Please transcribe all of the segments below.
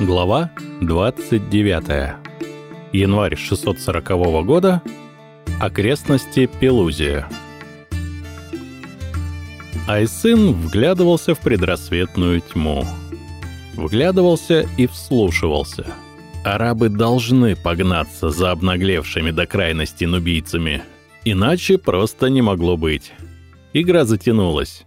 Глава 29. Январь 640 года. Окрестности Пелузия. Айсын вглядывался в предрассветную тьму. Вглядывался и вслушивался. Арабы должны погнаться за обнаглевшими до крайности нубийцами. Иначе просто не могло быть. Игра затянулась.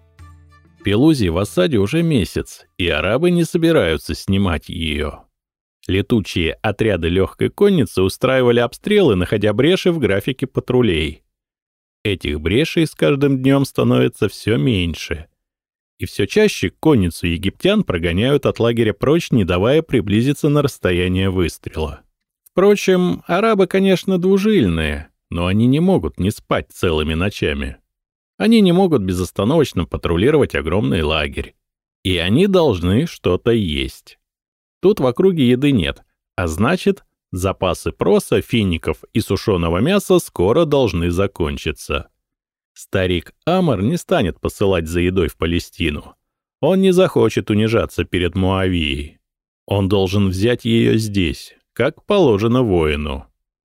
Пелузи в осаде уже месяц, и арабы не собираются снимать ее. Летучие отряды легкой конницы устраивали обстрелы, находя бреши в графике патрулей. Этих брешей с каждым днем становится все меньше. И все чаще конницу египтян прогоняют от лагеря прочь, не давая приблизиться на расстояние выстрела. Впрочем, арабы, конечно, двужильные, но они не могут не спать целыми ночами. Они не могут безостановочно патрулировать огромный лагерь. И они должны что-то есть. Тут в округе еды нет, а значит, запасы проса, фиников и сушеного мяса скоро должны закончиться. Старик Амар не станет посылать за едой в Палестину. Он не захочет унижаться перед Муавией. Он должен взять ее здесь, как положено воину.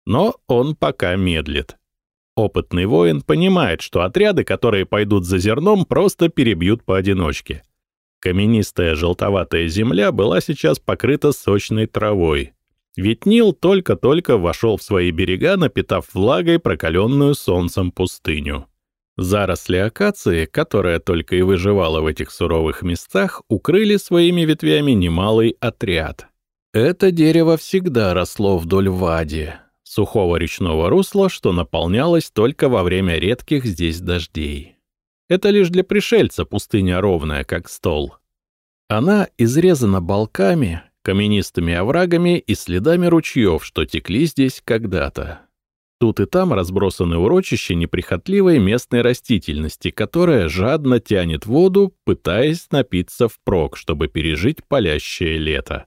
Но он пока медлит. Опытный воин понимает, что отряды, которые пойдут за зерном, просто перебьют поодиночке. Каменистая желтоватая земля была сейчас покрыта сочной травой. Ведь Нил только-только вошел в свои берега, напитав влагой прокаленную солнцем пустыню. Заросли акации, которая только и выживала в этих суровых местах, укрыли своими ветвями немалый отряд. Это дерево всегда росло вдоль вади, сухого речного русла, что наполнялось только во время редких здесь дождей. Это лишь для пришельца пустыня ровная, как стол. Она изрезана балками, каменистыми оврагами и следами ручьев, что текли здесь когда-то. Тут и там разбросаны урочища неприхотливой местной растительности, которая жадно тянет воду, пытаясь напиться впрок, чтобы пережить палящее лето.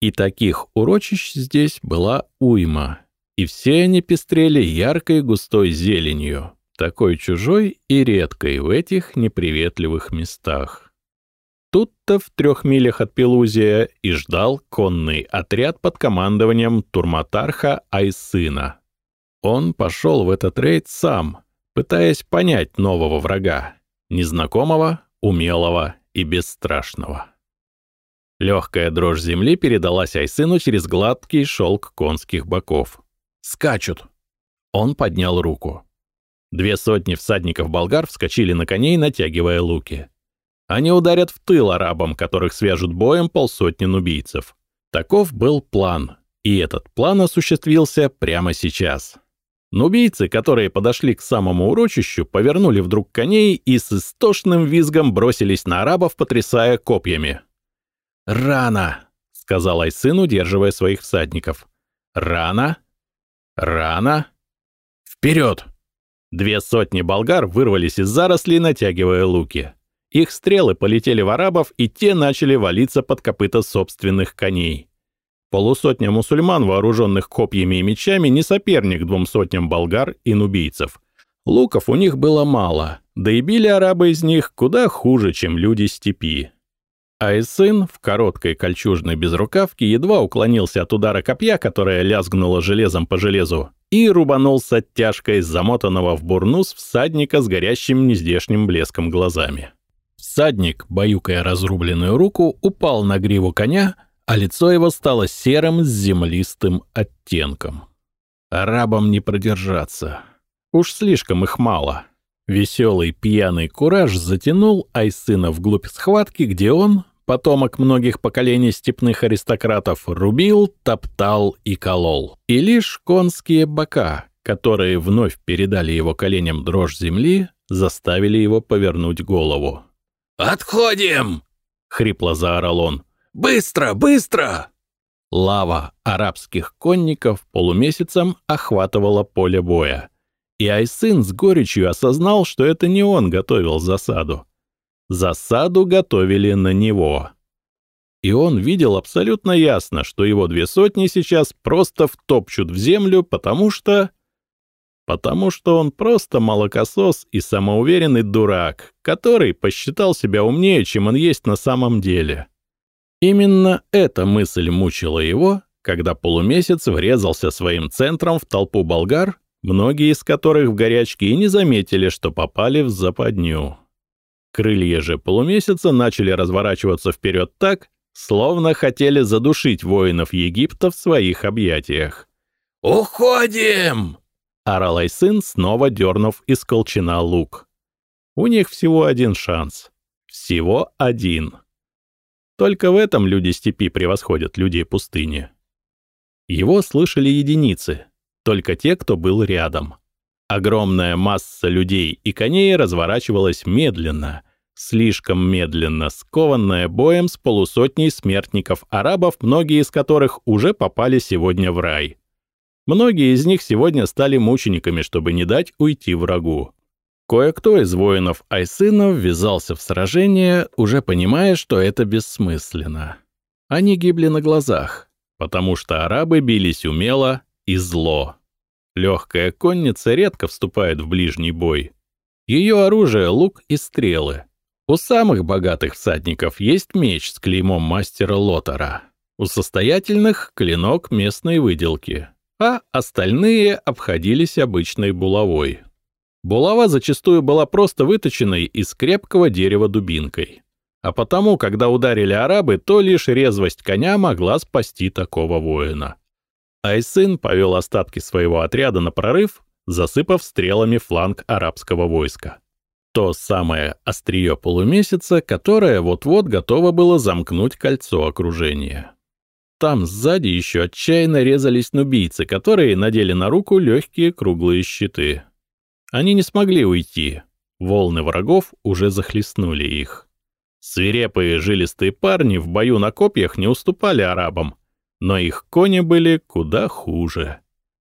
И таких урочищ здесь была уйма, и все они пестрели яркой густой зеленью, такой чужой и редкой в этих неприветливых местах. Тут-то в трех милях от Пелузия и ждал конный отряд под командованием Турматарха Айсына. Он пошел в этот рейд сам, пытаясь понять нового врага, незнакомого, умелого и бесстрашного. Легкая дрожь земли передалась Айсыну через гладкий шелк конских боков. Скачут!» Он поднял руку. Две сотни всадников-болгар вскочили на коней, натягивая луки. Они ударят в тыл арабам, которых свяжут боем полсотни нубийцев. Таков был план, и этот план осуществился прямо сейчас. Нубийцы, которые подошли к самому урочищу, повернули вдруг коней и с истошным визгом бросились на арабов, потрясая копьями. «Рано!» — сказал Айсын, удерживая своих всадников. «Рано!» Рано. Вперед! Две сотни болгар вырвались из зарослей, натягивая луки. Их стрелы полетели в арабов, и те начали валиться под копыта собственных коней. Полусотня мусульман, вооруженных копьями и мечами, не соперник двум сотням болгар и нубийцев. Луков у них было мало, да и били арабы из них куда хуже, чем люди степи. Айсын в короткой кольчужной безрукавке едва уклонился от удара копья, которое лязгнуло железом по железу, и рубанулся тяжкой замотанного в бурнус всадника с горящим нездешним блеском глазами. Всадник, баюкая разрубленную руку, упал на гриву коня, а лицо его стало серым с землистым оттенком. Арабам не продержаться. Уж слишком их мало. Веселый пьяный кураж затянул Айсына вглубь схватки, где он, потомок многих поколений степных аристократов, рубил, топтал и колол. И лишь конские бока, которые вновь передали его коленям дрожь земли, заставили его повернуть голову. «Отходим!» — хрипло заорал он. «Быстро, быстро!» Лава арабских конников полумесяцем охватывала поле боя. И Айсын с горечью осознал, что это не он готовил засаду. Засаду готовили на него. И он видел абсолютно ясно, что его две сотни сейчас просто втопчут в землю, потому что... потому что он просто молокосос и самоуверенный дурак, который посчитал себя умнее, чем он есть на самом деле. Именно эта мысль мучила его, когда полумесяц врезался своим центром в толпу болгар, многие из которых в горячке и не заметили, что попали в западню. Крылья же полумесяца начали разворачиваться вперед так, словно хотели задушить воинов Египта в своих объятиях. «Уходим!» — орал Айсын, снова дернув из колчана лук. У них всего один шанс. Всего один. Только в этом люди степи превосходят людей пустыни. Его слышали единицы, только те, кто был рядом. Огромная масса людей и коней разворачивалась медленно, слишком медленно, скованная боем с полусотней смертников-арабов, многие из которых уже попали сегодня в рай. Многие из них сегодня стали мучениками, чтобы не дать уйти врагу. Кое-кто из воинов Айсына ввязался в сражение, уже понимая, что это бессмысленно. Они гибли на глазах потому что арабы бились умело и зло. Легкая конница редко вступает в ближний бой. Ее оружие — лук и стрелы. У самых богатых всадников есть меч с клеймом мастера Лотара. У состоятельных — клинок местной выделки, а остальные обходились обычной булавой. Булава зачастую была просто выточенной из крепкого дерева дубинкой. А потому, когда ударили арабы, то лишь резвость коня могла спасти такого воина. Айсын повел остатки своего отряда на прорыв, засыпав стрелами фланг арабского войска. То самое острие полумесяца, которое вот-вот готово было замкнуть кольцо окружения. Там сзади еще отчаянно резались нубийцы, которые надели на руку легкие круглые щиты. Они не смогли уйти. Волны врагов уже захлестнули их. Свирепые жилистые парни в бою на копьях не уступали арабам, но их кони были куда хуже.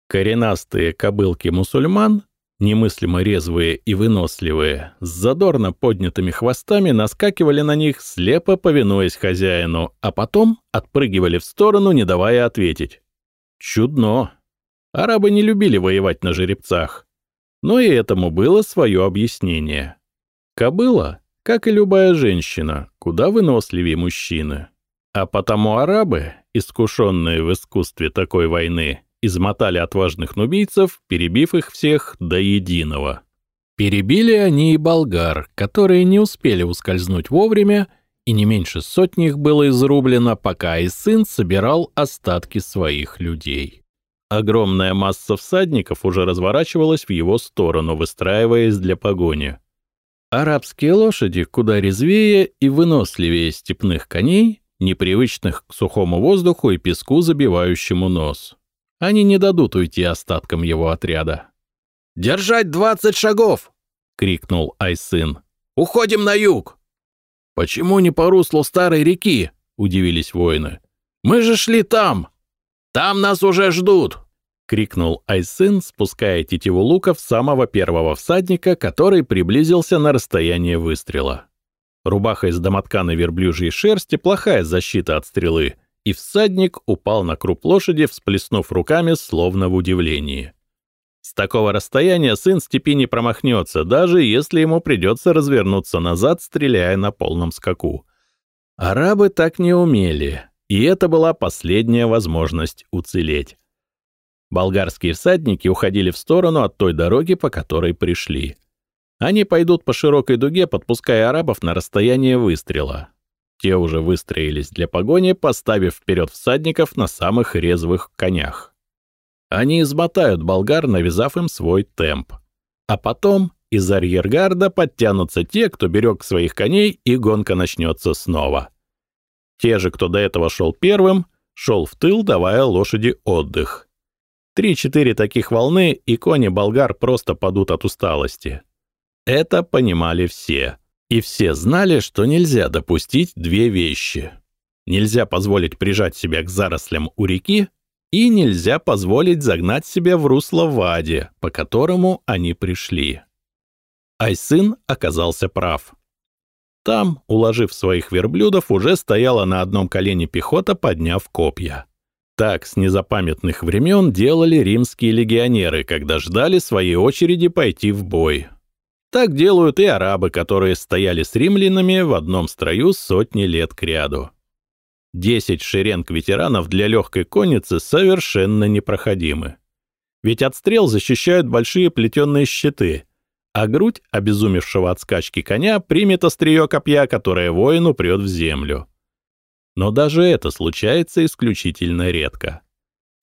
Коренастые кобылки мусульман, немыслимо резвые и выносливые, с задорно поднятыми хвостами наскакивали на них, слепо повинуясь хозяину, а потом отпрыгивали в сторону, не давая ответить. Чудно. Арабы не любили воевать на жеребцах. Но и этому было свое объяснение. Кобыла — как и любая женщина, куда выносливее мужчины. А потому арабы, искушенные в искусстве такой войны, измотали отважных нубийцев, перебив их всех до единого. Перебили они и болгар, которые не успели ускользнуть вовремя, и не меньше сотни их было изрублено, пока и сын собирал остатки своих людей. Огромная масса всадников уже разворачивалась в его сторону, выстраиваясь для погони. Арабские лошади куда резвее и выносливее степных коней, непривычных к сухому воздуху и песку, забивающему нос. Они не дадут уйти остаткам его отряда. «Держать двадцать шагов!» — крикнул Айсын. «Уходим на юг!» «Почему не по руслу старой реки?» — удивились воины. «Мы же шли там!» «Там нас уже ждут!» — крикнул Айсын, спуская тетиву лука в самого первого всадника, который приблизился на расстояние выстрела. Рубаха из домотканой верблюжьей шерсти — плохая защита от стрелы, и всадник упал на круп лошади, всплеснув руками, словно в удивлении. С такого расстояния сын степи не промахнется, даже если ему придется развернуться назад, стреляя на полном скаку. Арабы так не умели, и это была последняя возможность уцелеть. Болгарские всадники уходили в сторону от той дороги, по которой пришли. Они пойдут по широкой дуге, подпуская арабов на расстояние выстрела. Те уже выстроились для погони, поставив вперед всадников на самых резвых конях. Они измотают болгар, навязав им свой темп. А потом из арьергарда подтянутся те, кто берег своих коней, и гонка начнется снова. Те же, кто до этого шел первым, шел в тыл, давая лошади отдых. Три-четыре таких волны, и кони болгар просто падут от усталости. Это понимали все. И все знали, что нельзя допустить две вещи. Нельзя позволить прижать себя к зарослям у реки, и нельзя позволить загнать себя в русло Вади, по которому они пришли. Айсын оказался прав. Там, уложив своих верблюдов, уже стояла на одном колене пехота, подняв копья. Так с незапамятных времен делали римские легионеры, когда ждали своей очереди пойти в бой. Так делают и арабы, которые стояли с римлянами в одном строю сотни лет кряду. Десять шеренг ветеранов для легкой конницы совершенно непроходимы. Ведь от стрел защищают большие плетеные щиты, а грудь обезумевшего от скачки коня примет острие копья, которое воин упрет в землю. Но даже это случается исключительно редко.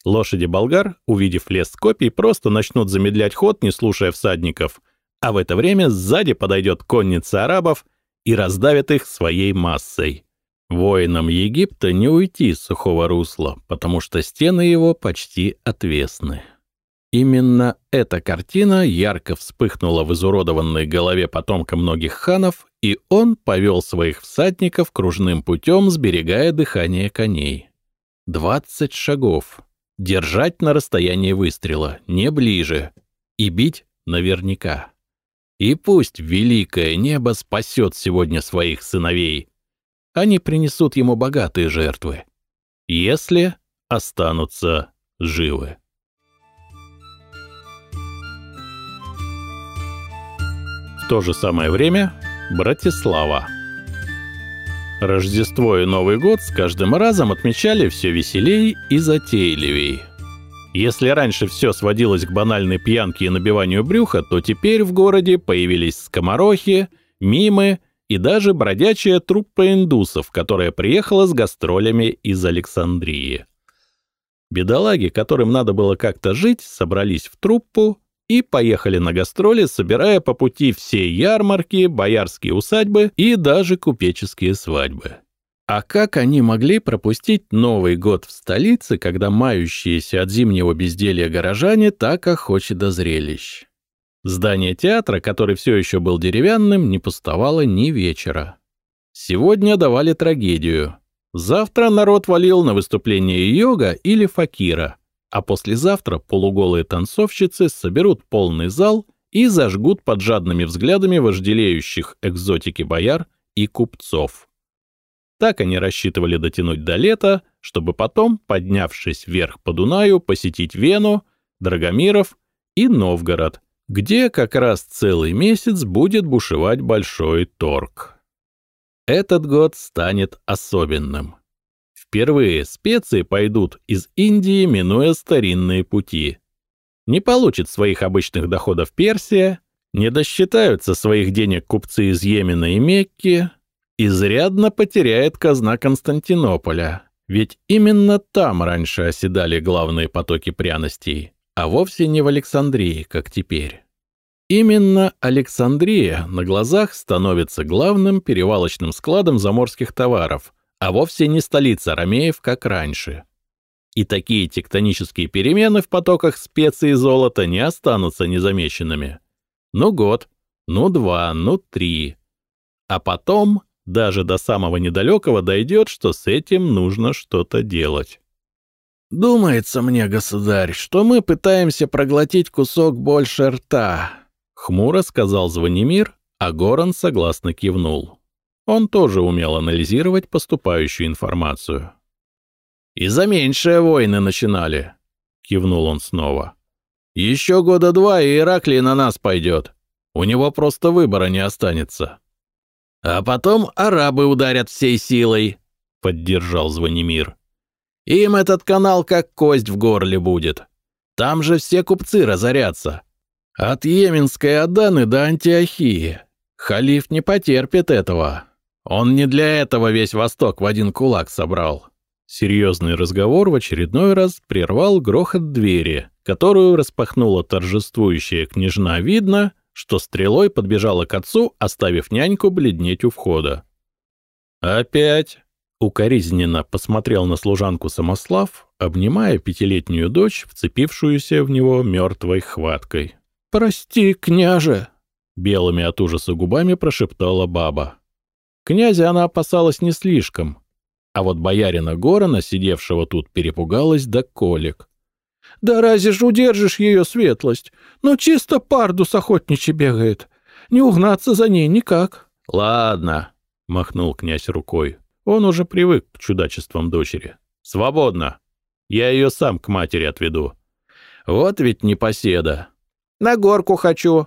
Лошади болгар, увидев лес копий, просто начнут замедлять ход, не слушая всадников — а в это время сзади подойдет конница арабов и раздавит их своей массой. Воинам Египта не уйти с сухого русла, потому что стены его почти отвесны. Именно эта картина ярко вспыхнула в изуродованной голове потомка многих ханов, и он повел своих всадников кружным путем, сберегая дыхание коней. Двадцать шагов. Держать на расстоянии выстрела, не ближе. И бить наверняка. И пусть великое небо спасет сегодня своих сыновей. Они принесут ему богатые жертвы, если останутся живы. В то же самое время Братислава. Рождество и Новый год с каждым разом отмечали все веселей и затейливей. Если раньше все сводилось к банальной пьянке и набиванию брюха, то теперь в городе появились скоморохи, мимы и даже бродячая труппа индусов, которая приехала с гастролями из Александрии. Бедолаги, которым надо было как-то жить, собрались в труппу и поехали на гастроли, собирая по пути все ярмарки, боярские усадьбы и даже купеческие свадьбы. А как они могли пропустить Новый год в столице, когда мающиеся от зимнего безделья горожане так охочи до зрелищ? Здание театра, который все еще был деревянным, не пустовало ни вечера. Сегодня давали трагедию. Завтра народ валил на выступление йога или факира, а послезавтра полуголые танцовщицы соберут полный зал и зажгут под жадными взглядами вожделеющих экзотики бояр и купцов. Так они рассчитывали дотянуть до лета, чтобы потом, поднявшись вверх по Дунаю, посетить Вену, Драгомиров и Новгород, где как раз целый месяц будет бушевать большой торг. Этот год станет особенным. Впервые специи пойдут из Индии, минуя старинные пути. Не получит своих обычных доходов Персия, не досчитаются своих денег купцы из Йемена и Мекки, изрядно потеряет казна Константинополя, ведь именно там раньше оседали главные потоки пряностей, а вовсе не в Александрии, как теперь. Именно Александрия на глазах становится главным перевалочным складом заморских товаров, а вовсе не столица ромеев, как раньше. И такие тектонические перемены в потоках специй и золота не останутся незамеченными. Ну год, ну два, ну три. А потом даже до самого недалекого дойдет, что с этим нужно что-то делать. «Думается мне, государь, что мы пытаемся проглотить кусок больше рта», — хмуро сказал Звонимир, а Горан согласно кивнул. Он тоже умел анализировать поступающую информацию. «И за меньшие войны начинали», — кивнул он снова. «Еще года два, и Ираклий на нас пойдет. У него просто выбора не останется». «А потом арабы ударят всей силой», — поддержал Звонимир. «Им этот канал как кость в горле будет. Там же все купцы разорятся. От Йеменской Аданы до Антиохии. Халиф не потерпит этого. Он не для этого весь Восток в один кулак собрал». Серьезный разговор в очередной раз прервал грохот двери, которую распахнула торжествующая княжна Видно, что стрелой подбежала к отцу, оставив няньку бледнеть у входа. «Опять?» — укоризненно посмотрел на служанку Самослав, обнимая пятилетнюю дочь, вцепившуюся в него мертвой хваткой. «Прости, княже!» — белыми от ужаса губами прошептала баба. Князя она опасалась не слишком, а вот боярина Горона, сидевшего тут, перепугалась до колик. Да разве ж удержишь ее светлость? Ну, чисто пардус охотничий бегает. Не угнаться за ней никак. — Ладно, — махнул князь рукой. Он уже привык к чудачествам дочери. — Свободно. Я ее сам к матери отведу. Вот ведь непоседа. На горку хочу,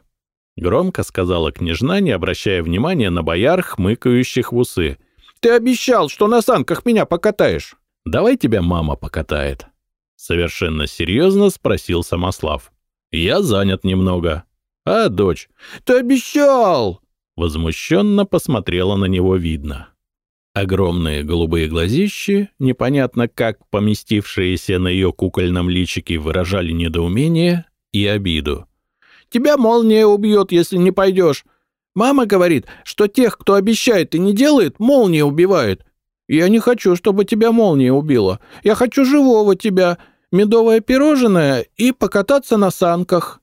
— громко сказала княжна, не обращая внимания на бояр, хмыкающих в усы. «Ты обещал, что на санках меня покатаешь!» «Давай тебя мама покатает», — совершенно серьезно спросил Самослав. «Я занят немного. А, дочь?» «Ты обещал!» Возмущенно посмотрела на него видно. Огромные голубые глазищи, непонятно как поместившиеся на ее кукольном личике, выражали недоумение и обиду. Тебя молния убьет, если не пойдешь. Мама говорит, что тех, кто обещает и не делает, молния убивает. Я не хочу, чтобы тебя молния убила. Я хочу живого тебя, медовое пирожное и покататься на санках».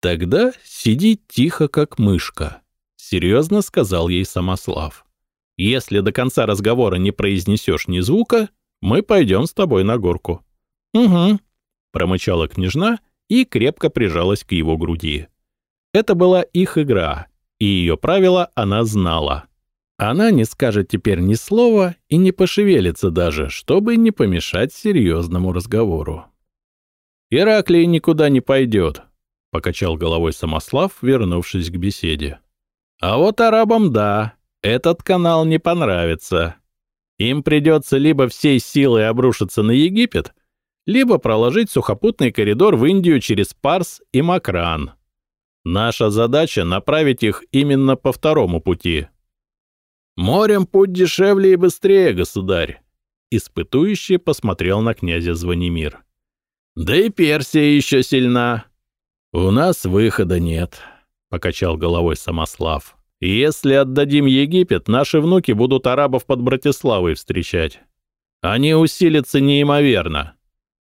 «Тогда сиди тихо, как мышка», — серьезно сказал ей Самослав. «Если до конца разговора не произнесешь ни звука, мы пойдем с тобой на горку». «Угу», — промычала княжна и крепко прижалась к его груди. Это была их игра, и ее правила она знала. Она не скажет теперь ни слова и не пошевелится даже, чтобы не помешать серьезному разговору. «Ираклий никуда не пойдет», — покачал головой Самослав, вернувшись к беседе. «А вот арабам да, этот канал не понравится. Им придется либо всей силой обрушиться на Египет, либо проложить сухопутный коридор в Индию через Парс и Макран. Наша задача — направить их именно по второму пути. Морем путь дешевле и быстрее, государь. Испытующий посмотрел на князя Звонимир. Да и Персия еще сильна. У нас выхода нет, покачал головой Самослав. Если отдадим Египет, наши внуки будут арабов под Братиславой встречать. Они усилятся неимоверно.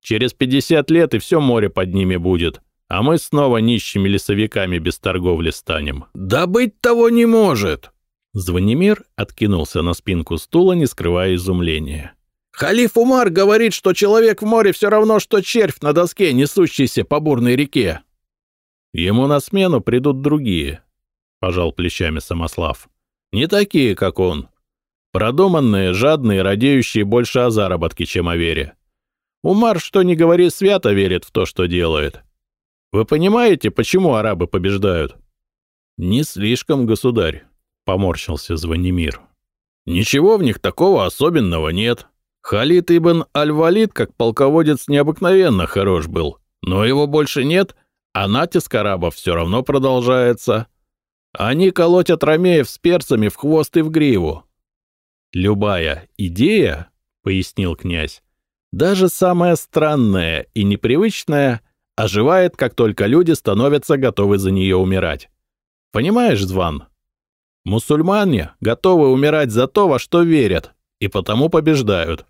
Через 50 лет и все море под ними будет, а мы снова нищими лесовиками без торговли станем». «Да быть того не может!» Звонимир откинулся на спинку стула, не скрывая изумления. «Халиф Умар говорит, что человек в море все равно, что червь на доске, несущийся по бурной реке». «Ему на смену придут другие», — пожал плечами Самослав. «Не такие, как он. Продуманные, жадные, радеющие больше о заработке, чем о вере. Умар, что ни говори, свято верит в то, что делает. Вы понимаете, почему арабы побеждают? Не слишком, государь, поморщился Звонимир. Ничего в них такого особенного нет. Халид ибн Аль-Валид, как полководец, необыкновенно хорош был, но его больше нет, а натиск арабов все равно продолжается. Они колотят ромеев с перцами в хвост и в гриву. «Любая идея, — пояснил князь, даже самое странное и непривычное оживает, как только люди становятся готовы за нее умирать. Понимаешь, Зван? Мусульмане готовы умирать за то, во что верят, и потому побеждают.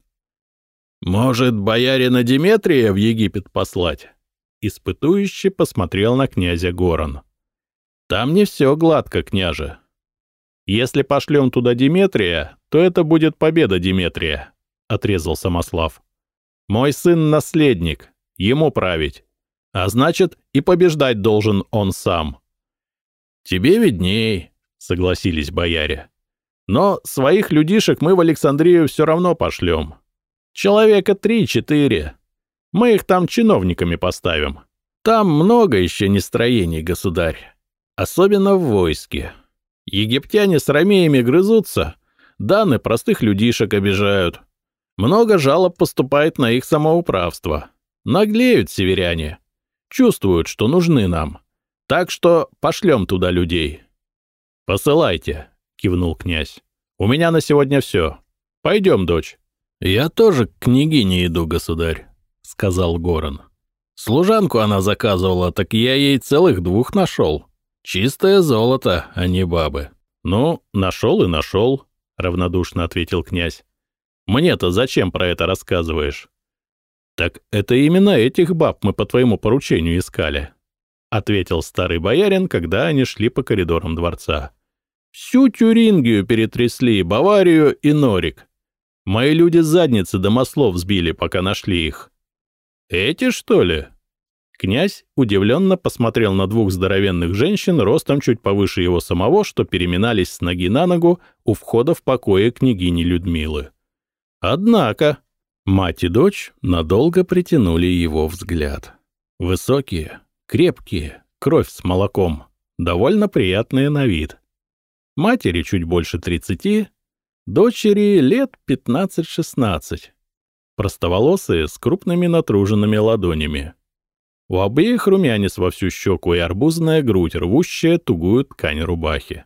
Может, боярина Диметрия в Египет послать? Испытующий посмотрел на князя Горан. Там не все гладко, княже. Если пошлем туда Диметрия, то это будет победа Диметрия, — отрезал Самослав. Мой сын — наследник, ему править. А значит, и побеждать должен он сам. Тебе видней, согласились бояре. Но своих людишек мы в Александрию все равно пошлем. Человека три-четыре. Мы их там чиновниками поставим. Там много еще нестроений, государь. Особенно в войске. Египтяне с ромеями грызутся, даны простых людишек обижают. Много жалоб поступает на их самоуправство. Наглеют северяне. Чувствуют, что нужны нам. Так что пошлем туда людей. «Посылайте», — кивнул князь. «У меня на сегодня все. Пойдем, дочь». «Я тоже к княгине иду, государь», — сказал Горан. «Служанку она заказывала, так я ей целых двух нашел. Чистое золото, а не бабы». «Ну, нашел и нашел», — равнодушно ответил князь. Мне-то зачем про это рассказываешь? Так это именно этих баб мы по твоему поручению искали, ответил старый боярин, когда они шли по коридорам дворца. Всю Тюрингию перетрясли, Баварию и Норик. Мои люди задницы до маслов сбили, пока нашли их. Эти, что ли? Князь удивленно посмотрел на двух здоровенных женщин, ростом чуть повыше его самого, что переминались с ноги на ногу у входа в покое княгини Людмилы. Однако, Мать и дочь надолго притянули его взгляд. Высокие, крепкие, кровь с молоком, довольно приятные на вид. Матери чуть больше тридцати, дочери лет пятнадцать-шестнадцать. Простоволосые, с крупными натруженными ладонями. У обеих румянец во всю щеку и арбузная грудь, рвущая тугую ткань рубахи.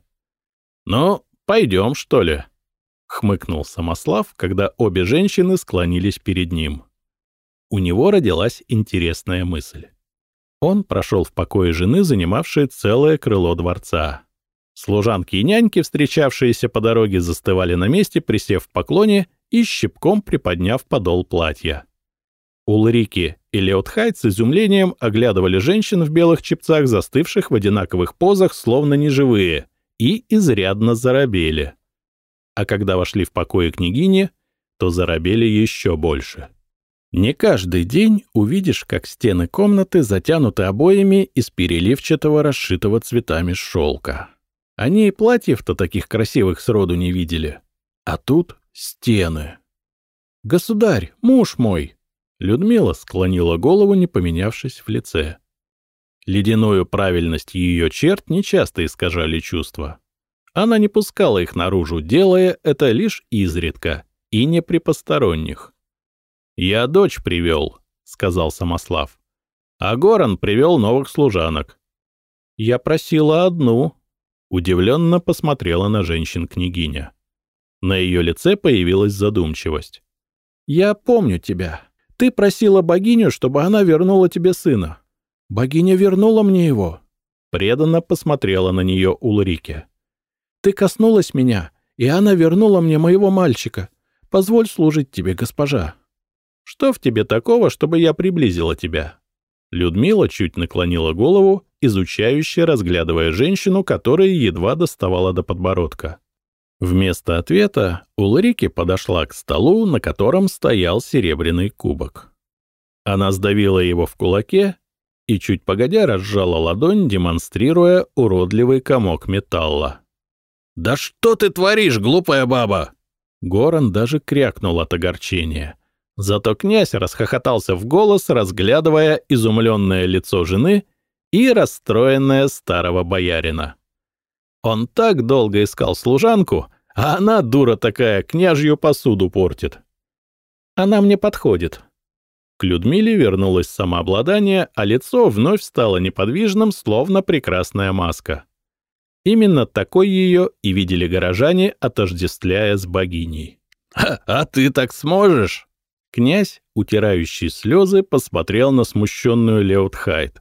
«Ну, пойдем, что ли?» — хмыкнул Самослав, когда обе женщины склонились перед ним. У него родилась интересная мысль. Он прошел в покое жены, занимавшей целое крыло дворца. Служанки и няньки, встречавшиеся по дороге, застывали на месте, присев в поклоне и щипком приподняв подол платья. Улрики и Леотхайт с изумлением оглядывали женщин в белых чепцах, застывших в одинаковых позах, словно неживые, и изрядно заробели. А когда вошли в покои княгини, то заробели еще больше. Не каждый день увидишь, как стены комнаты затянуты обоями из переливчатого, расшитого цветами шелка. Они и платьев-то таких красивых сроду не видели. А тут стены. «Государь, муж мой!» Людмила склонила голову, не поменявшись в лице. Ледяную правильность ее черт нечасто искажали чувства. Она не пускала их наружу, делая это лишь изредка и не при посторонних. «Я дочь привел», — сказал Самослав. «А Горан привел новых служанок». «Я просила одну», — удивленно посмотрела на женщин княгиня. На ее лице появилась задумчивость. «Я помню тебя. Ты просила богиню, чтобы она вернула тебе сына. Богиня вернула мне его». Преданно посмотрела на нее Улрике. «Ты коснулась меня, и она вернула мне моего мальчика. Позволь служить тебе, госпожа». Что в тебе такого, чтобы я приблизила тебя?» Людмила чуть наклонила голову, изучающе разглядывая женщину, которая едва доставала до подбородка. Вместо ответа Улрике подошла к столу, на котором стоял серебряный кубок. Она сдавила его в кулаке и чуть погодя разжала ладонь, демонстрируя уродливый комок металла. «Да что ты творишь, глупая баба?» Горан даже крякнул от огорчения. Зато князь расхохотался в голос, разглядывая изумленное лицо жены и расстроенное старого боярина. Он так долго искал служанку, а она, дура такая, княжью посуду портит. Она мне подходит. К Людмиле вернулось самообладание, а лицо вновь стало неподвижным, словно прекрасная маска. Именно такой ее и видели горожане, отождествляя с богиней. «А, ты так сможешь?» Князь, утирающий слезы, посмотрел на смущенную Леутхайт.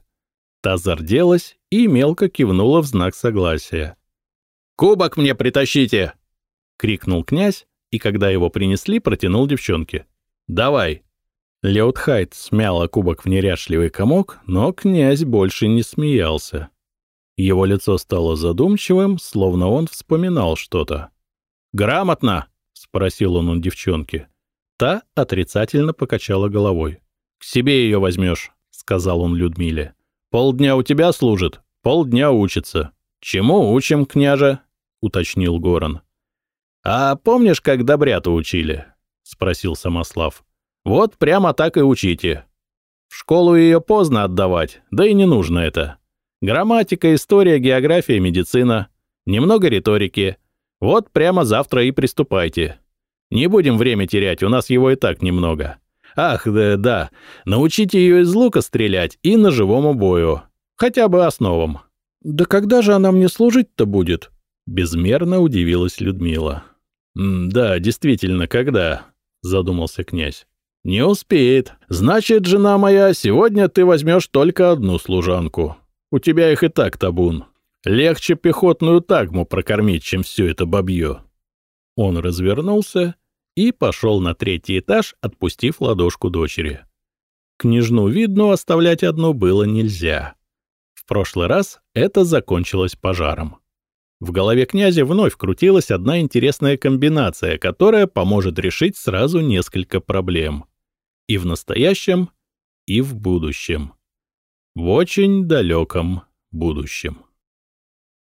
Та зарделась и мелко кивнула в знак согласия. «Кубок мне притащите!» — крикнул князь, и когда его принесли, протянул девчонке. «Давай!» Леутхайт смяла кубок в неряшливый комок, но князь больше не смеялся. Его лицо стало задумчивым, словно он вспоминал что-то. «Грамотно!» — спросил он у девчонки. Та отрицательно покачала головой. «К себе ее возьмешь», — сказал он Людмиле. «Полдня у тебя служит, полдня учится». «Чему учим, княже?» — уточнил Горан. «А помнишь, как добряту учили?» — спросил Самослав. «Вот прямо так и учите. В школу ее поздно отдавать, да и не нужно это. Грамматика, история, география, медицина. Немного риторики. Вот прямо завтра и приступайте. Не будем время терять, у нас его и так немного. Ах, да, да, научите ее из лука стрелять и на живому бою. Хотя бы основам. Да когда же она мне служить-то будет? Безмерно удивилась Людмила. «Да, действительно, когда?» — задумался князь. «Не успеет. Значит, жена моя, сегодня ты возьмешь только одну служанку. У тебя их и так табун. Легче пехотную тагму прокормить, чем все это бабье». Он развернулся и пошел на третий этаж, отпустив ладошку дочери. Княжну видну оставлять одну было нельзя. В прошлый раз это закончилось пожаром. В голове князя вновь крутилась одна интересная комбинация, которая поможет решить сразу несколько проблем. И в настоящем, и в будущем. В очень далеком будущем.